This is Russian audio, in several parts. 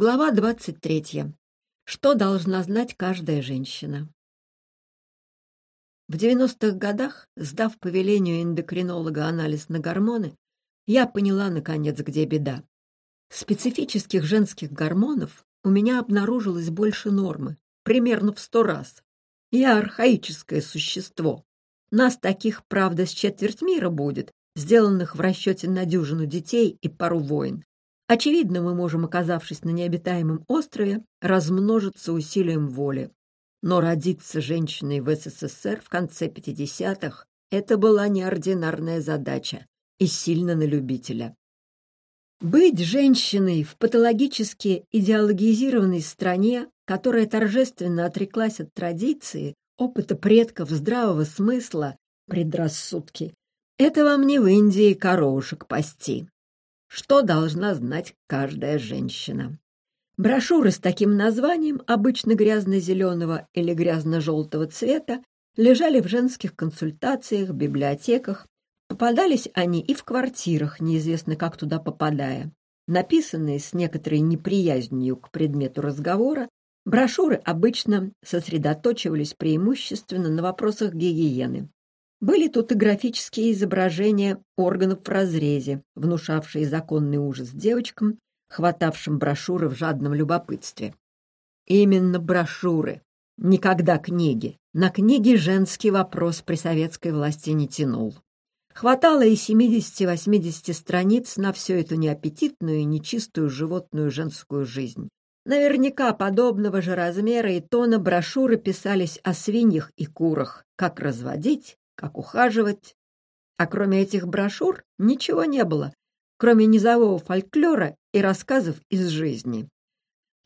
Глава 23. Что должна знать каждая женщина? В 90-х годах, сдав по велению эндокринолога анализ на гормоны, я поняла, наконец, где беда. Специфических женских гормонов у меня обнаружилось больше нормы, примерно в сто раз. Я архаическое существо. Нас таких, правда, с четверть мира будет, сделанных в расчете на дюжину детей и пару войн. Очевидно, мы можем, оказавшись на необитаемом острове, размножиться усилием воли. Но родиться женщиной в СССР в конце 50-х – это была неординарная задача и сильно на любителя. Быть женщиной в патологически идеологизированной стране, которая торжественно отреклась от традиции, опыта предков, здравого смысла, предрассудки, это вам не в Индии коровушек пасти что должна знать каждая женщина. Брошюры с таким названием, обычно грязно-зеленого или грязно-желтого цвета, лежали в женских консультациях, библиотеках. Попадались они и в квартирах, неизвестно как туда попадая. Написанные с некоторой неприязнью к предмету разговора, брошюры обычно сосредоточивались преимущественно на вопросах гигиены. Были тут и графические изображения органов в разрезе, внушавшие законный ужас девочкам, хватавшим брошюры в жадном любопытстве. Именно брошюры, никогда книги. На книги женский вопрос при советской власти не тянул. Хватало и 70-80 страниц на всю эту неаппетитную и нечистую животную женскую жизнь. Наверняка подобного же размера и тона брошюры писались о свиньях и курах, как разводить, как ухаживать. А кроме этих брошюр ничего не было, кроме низового фольклора и рассказов из жизни.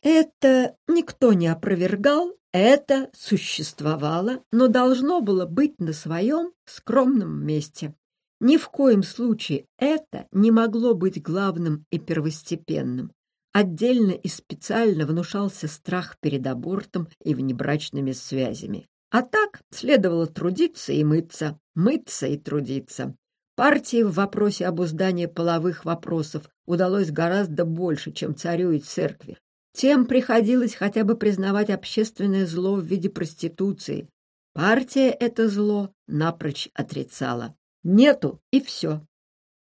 Это никто не опровергал, это существовало, но должно было быть на своем скромном месте. Ни в коем случае это не могло быть главным и первостепенным. Отдельно и специально внушался страх перед абортом и внебрачными связями. А так следовало трудиться и мыться, мыться и трудиться. Партии в вопросе обуздания половых вопросов удалось гораздо больше, чем царю и церкви. Тем приходилось хотя бы признавать общественное зло в виде проституции. Партия это зло напрочь отрицала. Нету, и все.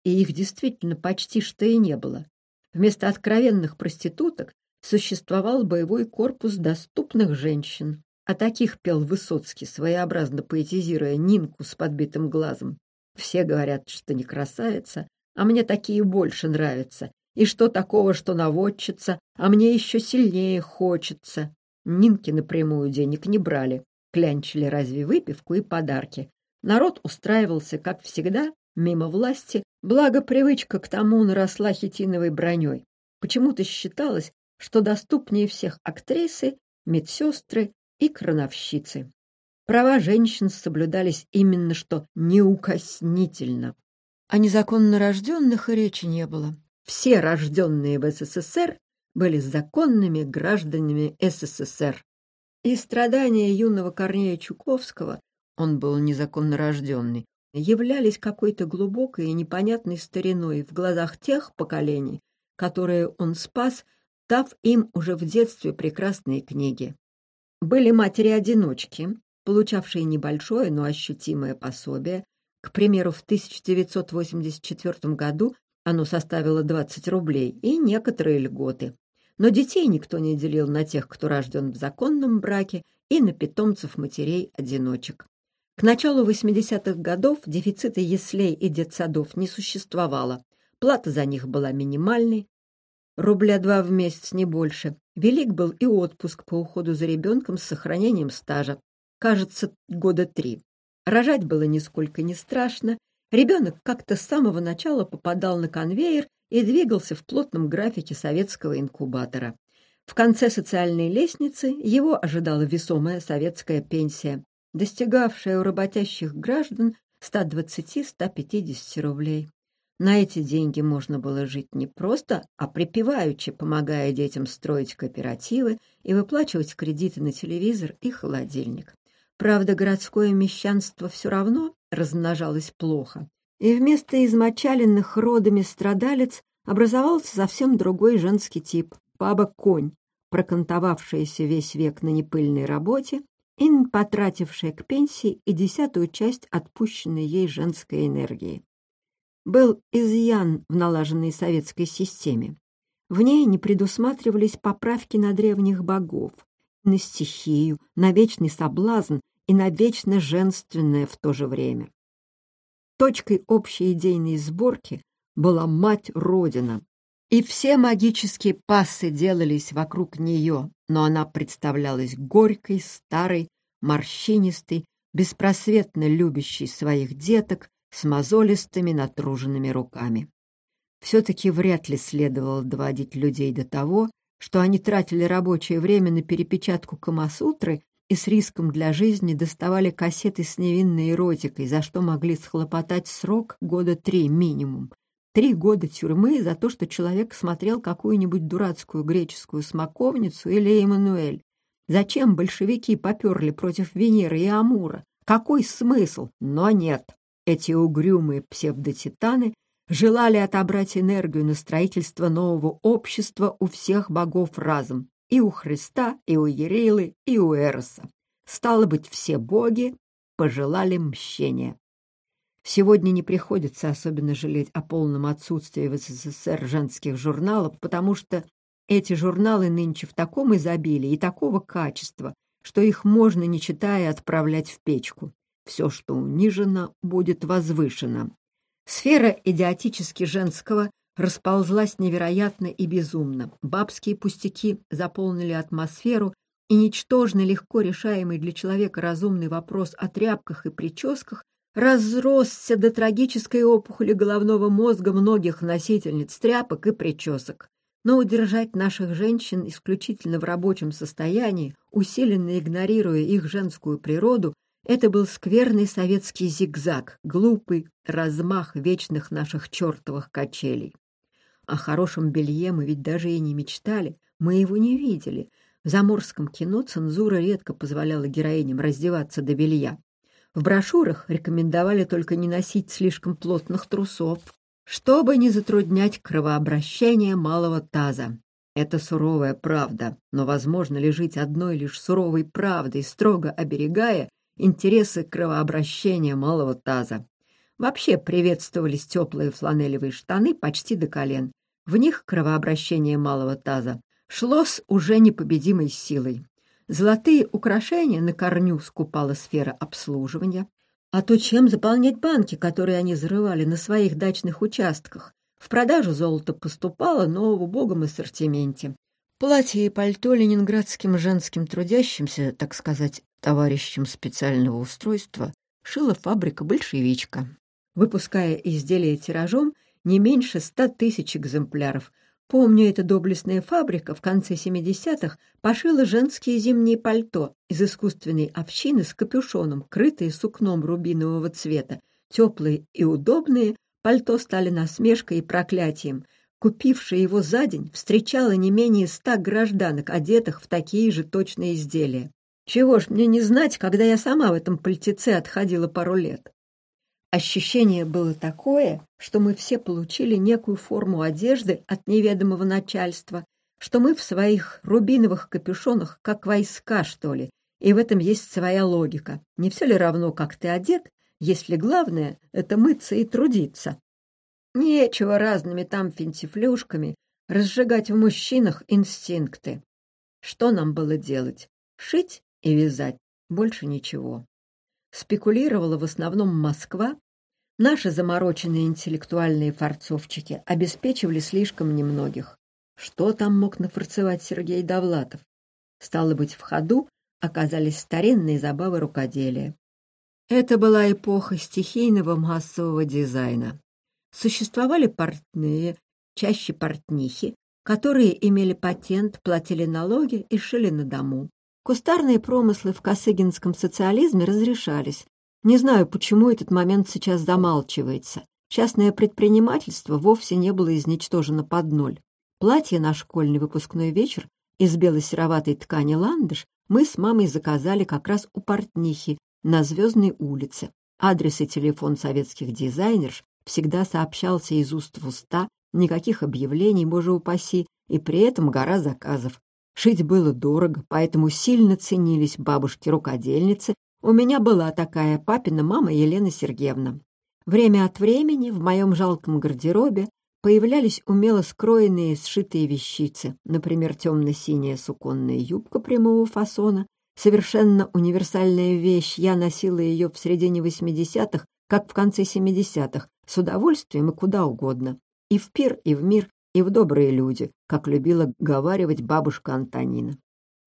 И их действительно почти что и не было. Вместо откровенных проституток существовал боевой корпус доступных женщин, о таких пел Высоцкий, своеобразно поэтизируя Нинку с подбитым глазом. Все говорят, что не красавица, а мне такие больше нравятся. И что такого, что наводчица, а мне еще сильнее хочется. Нинки напрямую денег не брали, клянчили разве выпивку и подарки. Народ устраивался, как всегда, мимо власти, благо привычка к тому наросла хитиновой броней. Почему-то считалось, что доступнее всех актрисы, медсестры и крановщицы. Права женщин соблюдались именно что неукоснительно. О незаконно рожденных и речи не было. Все рожденные в СССР были законными гражданами СССР. И страдания юного Корнея Чуковского, он был незаконно рожденный, являлись какой-то глубокой и непонятной стариной в глазах тех поколений, которые он спас, дав им уже в детстве прекрасные книги. Были матери-одиночки, получавшие небольшое, но ощутимое пособие. К примеру, в 1984 году оно составило 20 рублей и некоторые льготы. Но детей никто не делил на тех, кто рожден в законном браке, и на питомцев матерей-одиночек. К началу 80-х годов дефицита яслей и детсадов не существовало. Плата за них была минимальной, рубля два в месяц, не больше. Велик был и отпуск по уходу за ребенком с сохранением стажа. Кажется, года три. Рожать было нисколько не страшно. Ребенок как-то с самого начала попадал на конвейер и двигался в плотном графике советского инкубатора. В конце социальной лестницы его ожидала весомая советская пенсия, достигавшая у работящих граждан 120-150 рублей. На эти деньги можно было жить не просто, а припеваючи, помогая детям строить кооперативы и выплачивать кредиты на телевизор и холодильник. Правда, городское мещанство все равно размножалось плохо, и вместо измочаленных родами страдалец образовался совсем другой женский тип баба Конь, прокантовавшаяся весь век на непыльной работе и потратившая к пенсии и десятую часть отпущенной ей женской энергии. Был изъян в налаженной советской системе. В ней не предусматривались поправки на древних богов, на стихию, на вечный соблазн и на вечно женственное в то же время. Точкой общей идейной сборки была мать-родина, и все магические пассы делались вокруг нее, но она представлялась горькой, старой, морщинистой, беспросветно любящей своих деток с мозолистыми натруженными руками. Все-таки вряд ли следовало доводить людей до того, что они тратили рабочее время на перепечатку Камасутры и с риском для жизни доставали кассеты с невинной эротикой, за что могли схлопотать срок года три минимум. Три года тюрьмы за то, что человек смотрел какую-нибудь дурацкую греческую смоковницу или Эммануэль. Зачем большевики поперли против Венеры и Амура? Какой смысл? Но нет. Эти угрюмые псевдотитаны желали отобрать энергию на строительство нового общества у всех богов разом, и у Христа, и у Ерилы, и у Эроса. Стало быть, все боги пожелали мщения. Сегодня не приходится особенно жалеть о полном отсутствии в СССР женских журналов, потому что эти журналы нынче в таком изобилии и такого качества, что их можно, не читая, отправлять в печку. Все, что унижено, будет возвышено. Сфера идиотически женского расползлась невероятно и безумно. Бабские пустяки заполнили атмосферу, и ничтожно легко решаемый для человека разумный вопрос о тряпках и прическах разросся до трагической опухоли головного мозга многих носительниц тряпок и причесок. Но удержать наших женщин исключительно в рабочем состоянии, усиленно игнорируя их женскую природу, это был скверный советский зигзаг, глупый размах вечных наших чертовых качелей. О хорошем белье мы ведь даже и не мечтали, мы его не видели. В заморском кино цензура редко позволяла героиням раздеваться до белья. В брошюрах рекомендовали только не носить слишком плотных трусов, чтобы не затруднять кровообращение малого таза. Это суровая правда, но возможно ли жить одной лишь суровой правдой, строго оберегая интересы кровообращения малого таза. Вообще приветствовались теплые фланелевые штаны почти до колен. В них кровообращение малого таза шло с уже непобедимой силой. Золотые украшения на корню скупала сфера обслуживания. А то чем заполнять банки, которые они зарывали на своих дачных участках? В продажу золото поступало, но в убогом ассортименте. Платье и пальто ленинградским женским трудящимся, так сказать, товарищем специального устройства шила фабрика «Большевичка», выпуская изделия тиражом не меньше ста тысяч экземпляров. Помню, эта доблестная фабрика в конце 70-х пошила женские зимние пальто из искусственной овчины с капюшоном, крытые сукном рубинового цвета. Теплые и удобные, пальто стали насмешкой и проклятием. Купившая его за день встречала не менее ста гражданок, одетых в такие же точные изделия. Чего ж мне не знать, когда я сама в этом пальтеце отходила пару лет? Ощущение было такое, что мы все получили некую форму одежды от неведомого начальства, что мы в своих рубиновых капюшонах как войска, что ли, и в этом есть своя логика. Не все ли равно, как ты одет, если главное — это мыться и трудиться? Нечего разными там финтифлюшками разжигать в мужчинах инстинкты. Что нам было делать? Шить и вязать, больше ничего. Спекулировала в основном Москва, наши замороченные интеллектуальные форцовчики обеспечивали слишком немногих. Что там мог нафарцевать Сергей Довлатов? Стало быть, в ходу оказались старинные забавы рукоделия. Это была эпоха стихийного массового дизайна. Существовали портные, чаще портнихи, которые имели патент, платили налоги и шили на дому. Кустарные промыслы в косыгинском социализме разрешались. Не знаю, почему этот момент сейчас замалчивается. Частное предпринимательство вовсе не было изничтожено под ноль. Платье на школьный выпускной вечер из бело-сероватой ткани ландыш мы с мамой заказали как раз у портнихи на Звездной улице. Адрес и телефон советских дизайнерш всегда сообщался из уст в уста, никаких объявлений, боже упаси, и при этом гора заказов. Шить было дорого, поэтому сильно ценились бабушки-рукодельницы. У меня была такая папина мама Елена Сергеевна. Время от времени в моем жалком гардеробе появлялись умело скроенные сшитые вещицы, например, темно-синяя суконная юбка прямого фасона, совершенно универсальная вещь, я носила ее в середине 80-х, как в конце 70-х, с удовольствием и куда угодно. И в пир, и в мир, и в добрые люди, как любила говаривать бабушка Антонина.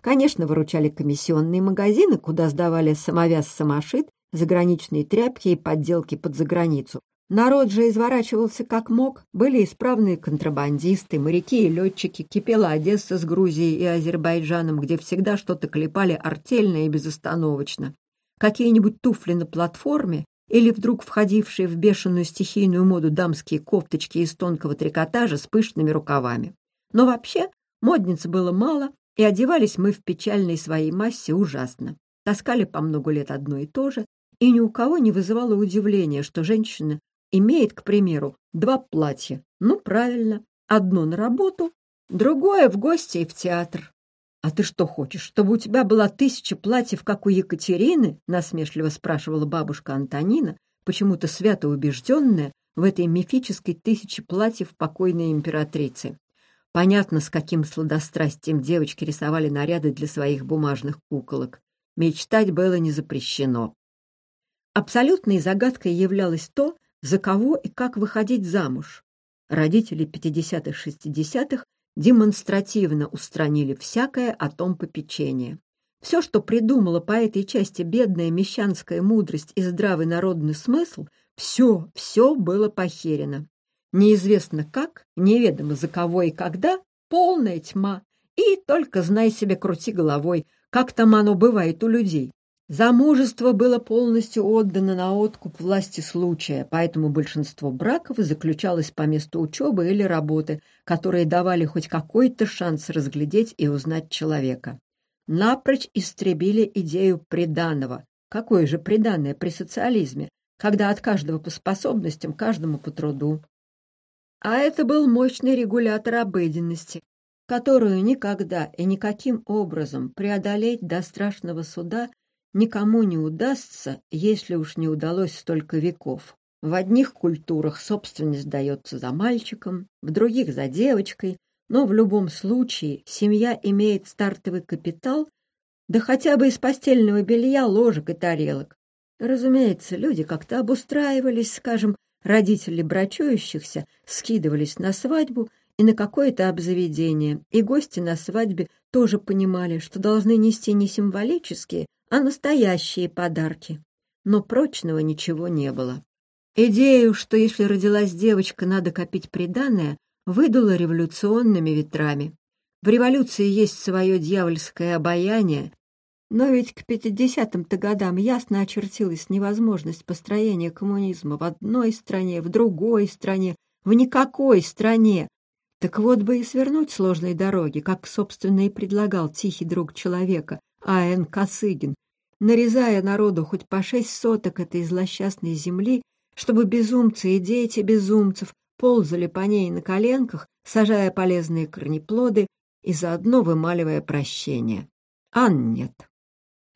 Конечно, выручали комиссионные магазины, куда сдавали самовяз-самошит, заграничные тряпки и подделки под заграницу, Народ же изворачивался как мог, были исправные контрабандисты, моряки и летчики, кипела Одесса с Грузией и Азербайджаном, где всегда что-то клепали артельно и безостановочно. Какие-нибудь туфли на платформе или вдруг входившие в бешеную стихийную моду дамские кофточки из тонкого трикотажа с пышными рукавами. Но вообще модниц было мало, и одевались мы в печальной своей массе ужасно. Таскали по много лет одно и то же, и ни у кого не вызывало удивления, что женщины имеет, к примеру, два платья. Ну, правильно, одно на работу, другое в гости и в театр. «А ты что хочешь, чтобы у тебя было тысяча платьев, как у Екатерины?» — насмешливо спрашивала бабушка Антонина, почему-то свято убежденная в этой мифической тысяче платьев покойной императрицы. Понятно, с каким сладострастием девочки рисовали наряды для своих бумажных куколок. Мечтать было не запрещено. Абсолютной загадкой являлось то, за кого и как выходить замуж. Родители 50-х-60-х демонстративно устранили всякое о том попечение. Все, что придумала по этой части бедная мещанская мудрость и здравый народный смысл, все, все было похерено. Неизвестно как, неведомо за кого и когда, полная тьма. И только знай себе, крути головой, как там оно бывает у людей. Замужество было полностью отдано на откуп власти случая, поэтому большинство браков заключалось по месту учебы или работы, которые давали хоть какой-то шанс разглядеть и узнать человека. Напрочь истребили идею приданого. Какое же приданное при социализме, когда от каждого по способностям, каждому по труду? А это был мощный регулятор обыденности, которую никогда и никаким образом преодолеть до страшного суда никому не удастся, если уж не удалось столько веков. В одних культурах собственность дается за мальчиком, в других — за девочкой, но в любом случае семья имеет стартовый капитал, да хотя бы из постельного белья, ложек и тарелок. Разумеется, люди как-то обустраивались, скажем, родители брачующихся скидывались на свадьбу и на какое-то обзаведение, и гости на свадьбе тоже понимали, что должны нести не символические, а настоящие подарки. Но прочного ничего не было. Идею, что если родилась девочка, надо копить приданое, выдала революционными ветрами. В революции есть свое дьявольское обаяние, но ведь к 50-м-то годам ясно очертилась невозможность построения коммунизма в одной стране, в другой стране, в никакой стране. Так вот бы и свернуть сложные дороги, как, собственно, и предлагал тихий друг человека, А.Н. Косыгин, нарезая народу хоть по шесть соток этой злосчастной земли, чтобы безумцы и дети безумцев ползали по ней на коленках, сажая полезные корнеплоды и заодно вымаливая прощение. А нет.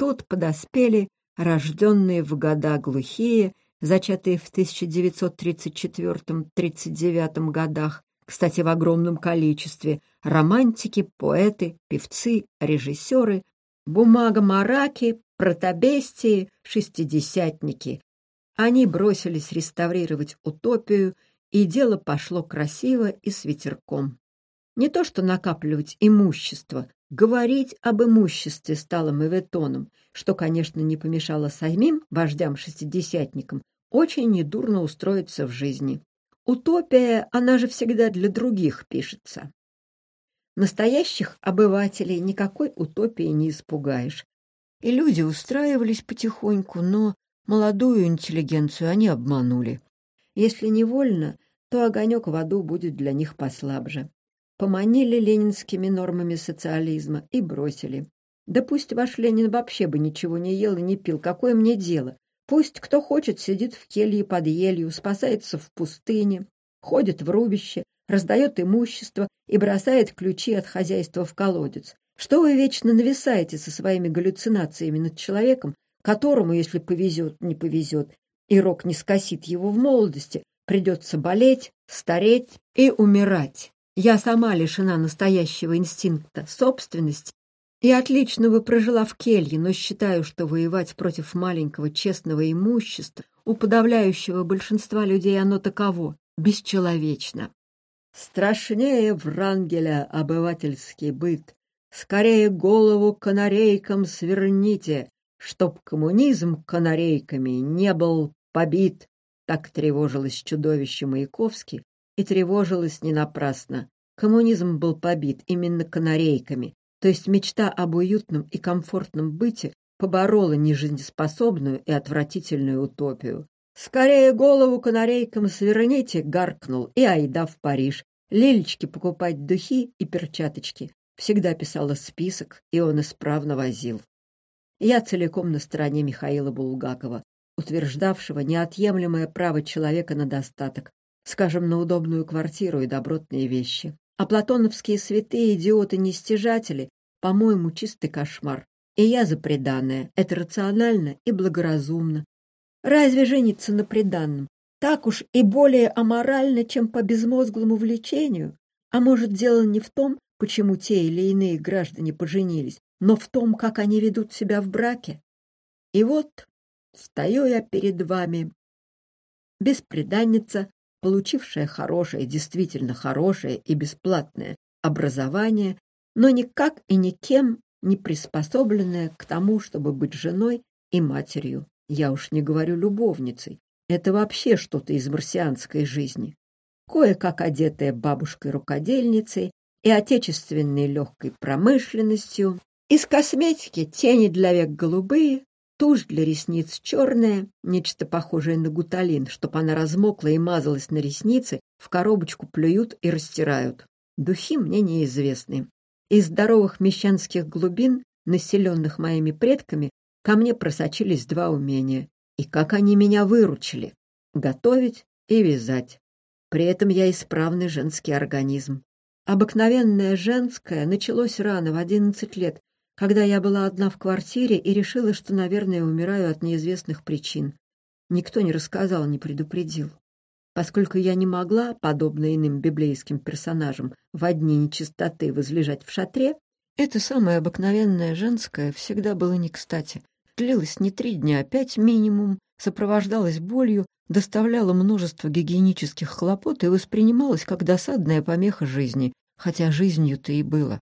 Тут подоспели рожденные в года глухие, зачатые в 1934-39 годах, кстати, в огромном количестве, романтики, поэты, певцы, режиссеры, бумага-мараки, протобестии, шестидесятники. Они бросились реставрировать утопию, и дело пошло красиво и с ветерком. Не то что накапливать имущество, говорить об имуществе стало моветоном, что, конечно, не помешало самим вождям-шестидесятникам очень недурно устроиться в жизни. Утопия, она же всегда для других пишется. Настоящих обывателей никакой утопии не испугаешь. И люди устраивались потихоньку, но молодую интеллигенцию они обманули. Если невольно, то огонек в аду будет для них послабже. Поманили ленинскими нормами социализма и бросили. Да пусть ваш Ленин вообще бы ничего не ел и не пил, какое мне дело? Пусть кто хочет сидит в келье под елью, спасается в пустыне, ходит в рубище, раздает имущество и бросает ключи от хозяйства в колодец. Что вы вечно нависаете со своими галлюцинациями над человеком, которому, если повезет, не повезет, и рок не скосит его в молодости, придется болеть, стареть и умирать. Я сама лишена настоящего инстинкта собственности и отлично бы прожила в келье, но считаю, что воевать против маленького честного имущества у подавляющего большинства людей оно таково, бесчеловечно. Страшнее Врангеля обывательский быт. Скорее голову канарейкам сверните, чтоб коммунизм канарейками не был побит. Так тревожилось чудовище Маяковский, и тревожилось не напрасно. Коммунизм был побит именно канарейками, то есть мечта об уютном и комфортном быте поборола нежизнеспособную и отвратительную утопию. «Скорее голову канарейкам сверните!» — гаркнул, и айда в Париж. Лилечке покупать духи и перчаточки. Всегда писала список, и он исправно возил. Я целиком на стороне Михаила Булгакова, утверждавшего неотъемлемое право человека на достаток, скажем, на удобную квартиру и добротные вещи. А платоновские святые идиоты-нестяжатели, по-моему, чистый кошмар. И я за преданное. Это рационально и благоразумно. Разве жениться на преданном? Так уж и более аморально, чем по безмозглому влечению? А может, дело не в том, почему те или иные граждане поженились, но в том, как они ведут себя в браке? И вот стою я перед вами, беспреданница, получившая хорошее, действительно хорошее и бесплатное образование, но никак и никем не приспособленная к тому, чтобы быть женой и матерью. Я уж не говорю любовницей. Это вообще что-то из марсианской жизни. Кое-как одетая бабушкой-рукодельницей и отечественной легкой промышленностью, из косметики тени для век голубые, Тушь для ресниц черная, нечто похожее на гуталин, чтоб она размокла и мазалась на ресницы, в коробочку плюют и растирают. Духи мне неизвестны. Из здоровых мещанских глубин, населенных моими предками, ко мне просочились два умения. И как они меня выручили! Готовить и вязать. При этом я исправный женский организм. Обыкновенное женское началось рано, в одиннадцать лет, когда я была одна в квартире и решила, что, наверное, умираю от неизвестных причин. Никто не рассказал, не предупредил. Поскольку я не могла, подобно иным библейским персонажам, в одни нечистоты возлежать в шатре, это самое обыкновенное женское всегда было не кстати. Длилось не три дня, а пять минимум, сопровождалось болью, доставляло множество гигиенических хлопот и воспринималось как досадная помеха жизни, хотя жизнью-то и было.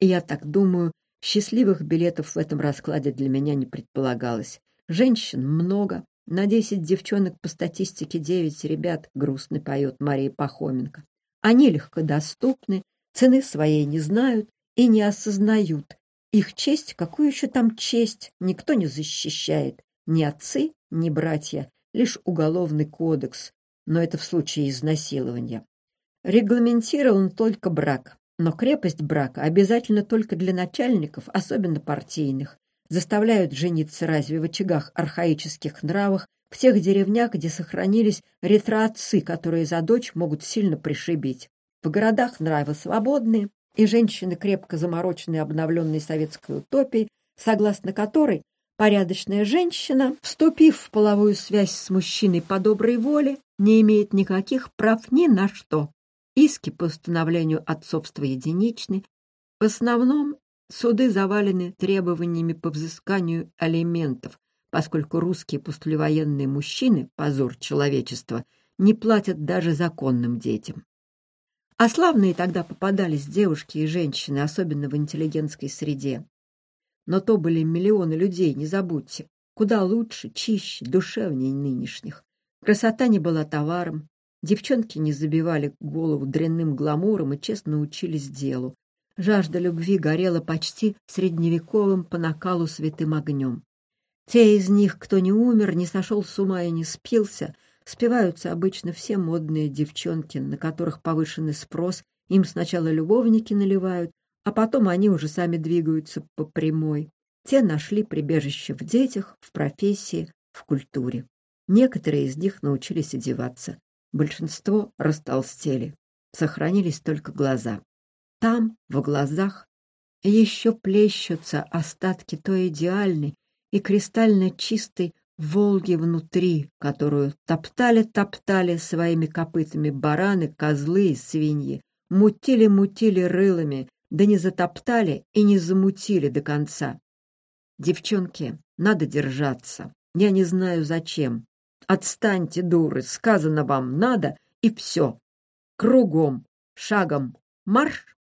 И я так думаю, Счастливых билетов в этом раскладе для меня не предполагалось. Женщин много. На десять девчонок по статистике девять ребят, грустно поет Мария Пахоменко. Они легкодоступны, цены своей не знают и не осознают. Их честь, какую еще там честь, никто не защищает. Ни отцы, ни братья, лишь уголовный кодекс, но это в случае изнасилования. Регламентирован только брак. Но крепость брака обязательно только для начальников, особенно партийных. Заставляют жениться разве в очагах архаических нравах, в тех деревнях, где сохранились ретроотцы, которые за дочь могут сильно пришибить. В городах нравы свободные, и женщины, крепко замороченные обновленной советской утопией, согласно которой порядочная женщина, вступив в половую связь с мужчиной по доброй воле, не имеет никаких прав ни на что. Иски по установлению отцовства единичны. В основном суды завалены требованиями по взысканию алиментов, поскольку русские послевоенные мужчины, позор человечества, не платят даже законным детям. А славные тогда попадались девушки и женщины, особенно в интеллигентской среде. Но то были миллионы людей, не забудьте. Куда лучше, чище, душевнее нынешних. Красота не была товаром, Девчонки не забивали голову дрянным гламуром и честно учились делу. Жажда любви горела почти средневековым по накалу святым огнем. Те из них, кто не умер, не сошел с ума и не спился, спиваются обычно все модные девчонки, на которых повышенный спрос, им сначала любовники наливают, а потом они уже сами двигаются по прямой. Те нашли прибежище в детях, в профессии, в культуре. Некоторые из них научились одеваться большинство растолстели. Сохранились только глаза. Там, в глазах, еще плещутся остатки той идеальной и кристально чистой Волги внутри, которую топтали-топтали своими копытами бараны, козлы и свиньи, мутили-мутили рылами, да не затоптали и не замутили до конца. Девчонки, надо держаться. Я не знаю зачем. Отстаньте, дуры, сказано вам надо, и все. Кругом, шагом, марш!